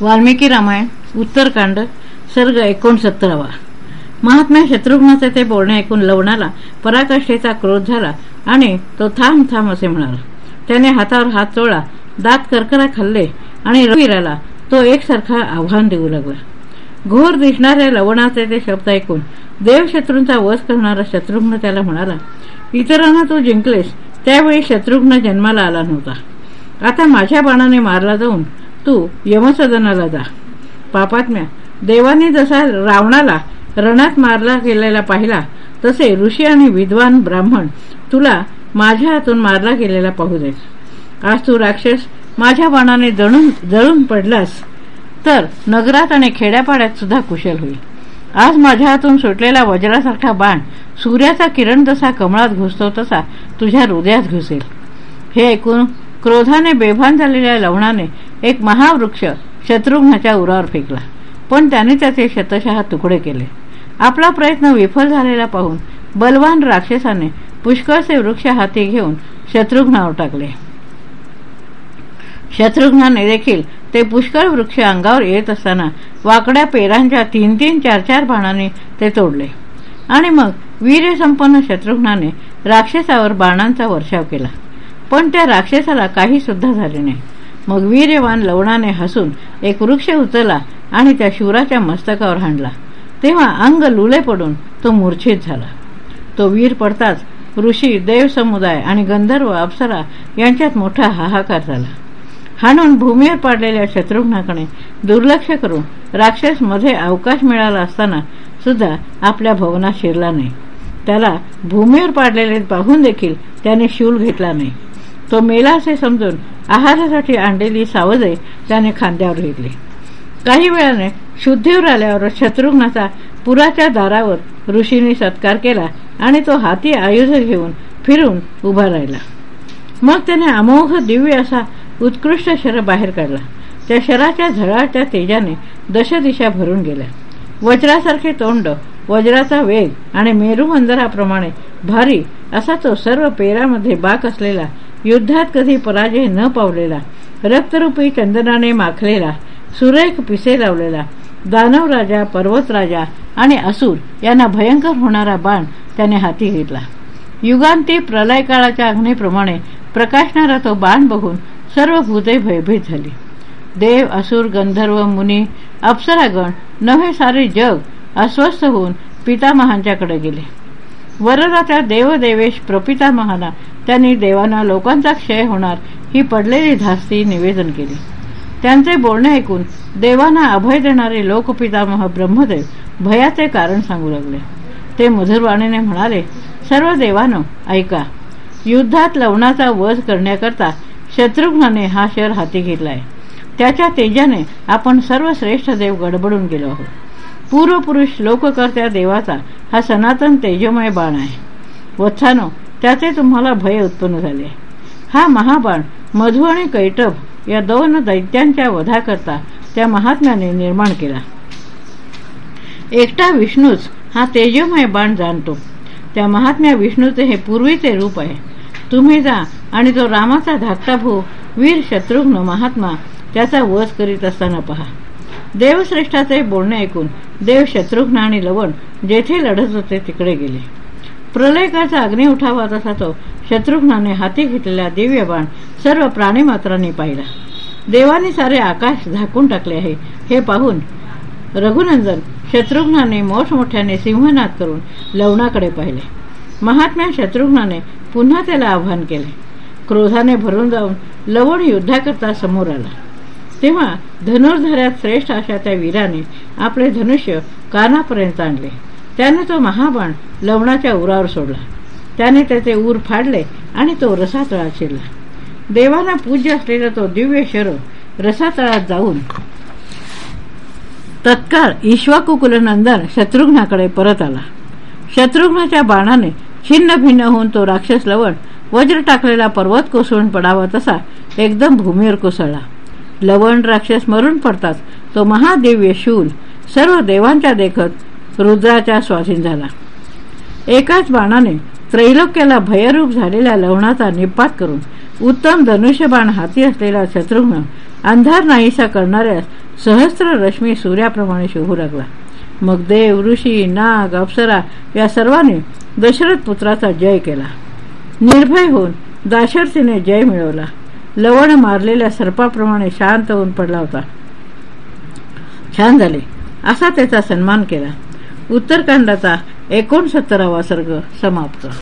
वाल्मिकी रामायण उत्तरकांड सर्ग एकोणसत्तरावा. महात्म्या शत्रुघ्नाचे ते बोलणे ऐकून लवणाला पराकाष्ठेचा क्रोध झाला आणि तो थांब थांब असे म्हणाला. त्याने हातावर हात चोळला दात करकरा खाल्ले आणि रवीराला तो एकसारखा आव्हान देऊ लागला. घोर दिसणाऱ्या लवणाचे ते शब्द ऐकून देवशत्रूंचा वध करणारा शत्रुघ्न त्याला म्हणाला इतरांना तू जिंकलेस त्यावेळी शत्रुघ्न जन्माला आला नव्हता. आता माझ्या बाणाने मारला जाऊन तू यमसदनाला जा. पापात्म्या देवाने जसा रावणाला रणात मारला गेलेला पाहिला तसे ऋषी आणि विद्वान ब्राह्मण तुला माझ्या हातून मारला गेलेला पाहू दे. आज तू राक्षस माझ्या बाणाने जळून जळून पडलास तर नगरात आणि खेड्यापाड्यात सुद्धा कुशल होईल. आज माझ्या हातून सुटलेला वज्रासारखा बाण सूर्याचा किरण जसा कमळात घुसतो तसा तुझ्या हृदयात घुसेल. हे ऐकून क्रोधाने बेभान झालेल्या लवणाने एक महावृक्ष शत्रुघ्नाच्या उरावर फेकला. पण त्याने त्याचे शतशः तुकडे केले. आपला प्रयत्न विफल झालेला पाहून बलवान राक्षसाने पुष्कळचे वृक्ष हाती घेऊन शत्रुघ्नावर टाकले. शत्रुघ्नाने देखील ते पुष्कळ वृक्ष अंगावर येत असताना वाकड्या पेरांच्या तीन तीन चार चार बाणांनी ते तोडले. आणि मग वीर्यसंपन्न शत्रुघ्नाने राक्षसावर बाणांचा वर्षाव केला. पण त्या राक्षसाला काही सुद्धा झाले नाही. मग वीर्यवान लवणाने हसून एक वृक्ष उचलला आणि त्या शिवराच्या मस्तकावर हाणला. तेव्हा अंग लुले पडून तो मूर्छित झाला. तो वीर पडताच ऋषी देव समुदाय आणि गंधर्व अप्सरा यांच्यात मोठा हाहाकार झाला. हाणून भूमीवर पाडलेल्या शत्रुघ्नाकडे दुर्लक्ष करून राक्षसमध्ये अवकाश मिळाला असताना सुद्धा आपल्या भवनात शिरला नाही. त्याला भूमीवर पाडलेले पाहून देखील त्याने शूल घेतला नाही. तो मेला असे समजून आहारासाठी आणलेली सावजे त्याने खांद्यावर घेतली. काही वेळाने शुद्धीवर आल्यावर शत्रुघ्नाचा पुराच्या दारावर ऋषीने सत्कार केला आणि तो हाती आयुध घेऊन फिरून उभा राहिला. मग त्याने अमोघ दिव्य असा उत्कृष्ट शर बाहेर काढला. त्या शराच्या झळाच्या तेजाने दशदिशा भरून गेल्या. वज्रासारखे तोंड वज्राचा वेग आणि मेरुमंदराप्रमाणे भारी असा तो सर्व पेरामध्ये बाक असलेला युद्धात कधी पराजय न पावलेला रक्तरूपी चंदनाने माखलेला सुरेख पिसे लावलेला दानव राजा पर्वतराजा आणि असुर यांना भयंकर होणारा बाण त्याने हाती घेतला. युगांती प्रलय काळाच्या अग्नीप्रमाणे प्रकाशणारा तो बाण बघून सर्व भूते भयभीत झाली. देव असुर गंधर्व मुनी अप्सरागण नव्हे सारे जग अस्वस्थ होऊन पितामहांच्याकडे गेले. वरराच्या देवदेवेश प्रपितामहाला त्यांनी देवांना लोकांचा क्षय होणार ही पडलेली धास्ती निवेदन केली. त्यांचे बोलणे ऐकून देवांना अभय देणारे लोकपितामह ब्रह्मदेव भयाचे कारण सांगू लागले. ते मधुरवाणीने म्हणाले सर्व देवानो ऐका. युद्धात लवणाचा वध करण्याकरता शत्रुघ्नाने हा शहर हाती घेतलाय. त्याच्या तेजाने आपण सर्व श्रेष्ठ देव गडबडून गेलो आहोत. पूर्वपुरुष लोककर्त्या देवाचा हा सनातन तेजमय बाण आहे. वत्सानो त्याचे तुम्हाला भय उत्पन्न झाले. हा महाबाण मधु आणि कैटभ या दोन दैत्यांच्या वधाकरता त्या महात्म्याने निर्माण केला. एकटा विष्णूच हा तेजमय बाण जाणतो. त्या महात्म्या विष्णूचे हे पूर्वीचे रूप आहे. तुम्ही जा आणि तो रामाचा धाकटा भाऊ वीर शत्रुघ्न महात्मा त्याचा वध करीत असताना पहा. देवश्रेष्ठाचे बोलणे ऐकून देव शत्रुघ्न आणि लवण जेथे लढत होते तिकडे गेले. प्रलयकाचा अग्नी उठावा तसा तो शत्रुघ्नाने हाती घेतलेला दिव्य बाण सर्व प्राणीमात्रांनी पाहिला. देवाने सारे आकाश झाकून टाकले आहे. हे पाहून रघुनंदन शत्रुघ्नाने मोठमोठ्याने सिंहनाद करून लवणाकडे पाहिले. महात्म्या शत्रुघ्नाने पुन्हा त्याला आव्हान केले. क्रोधाने भरून जाऊन लवण युद्धाकरता समोर आला. तेव्हा धनुर्धऱ्यात श्रेष्ठ अशा त्या वीराने आपले धनुष्य कानापर्यंत आणले. त्याने तो महाबाण लवणाच्या उरावर सोडला. त्याने त्याचे ऊर फाडले आणि तो रसातळात शिरला. देवाला पूज्य असलेला तो दिव्य शर रसातळात जाऊन तत्काळ ईश्वाकुकुलनंदन शत्रुघ्नाकडे परत आला. शत्रुघ्नाच्या बाणाने छिन्न भिन्न होऊन तो राक्षस लवण वज्र टाकलेला पर्वत कोसळून पडावा तसा एकदम भूमीवर कोसळला. लवण राक्षस मरून पडताच तो महादिव्य शूल सर्व देवांच्या देखत रुद्राच्या स्वाधीन झाला. एकाच बाणाने त्रैलोक्याला भयरूप झालेल्या लवणाचा निपात करून उत्तम धनुष्यबाण हाती असलेला शत्रुघ्न अंधार नाहीसा करणाऱ्या सहस्र रश्मी सूर्याप्रमाणे शोभू लागला. मग देव ऋषी नाग अप्सरा या सर्वांनी दशरथ पुत्राचा जय केला. निर्भय होऊन दाशरथीने जय मिळवला. लवण मारलेल्या सर्पाप्रमाणे शांत होऊन पडला होता. छान झाले. असा त्याचा सन्मान केला. उत्तरकांडाचा एकोणसत्तरावा सर्ग समाप्त.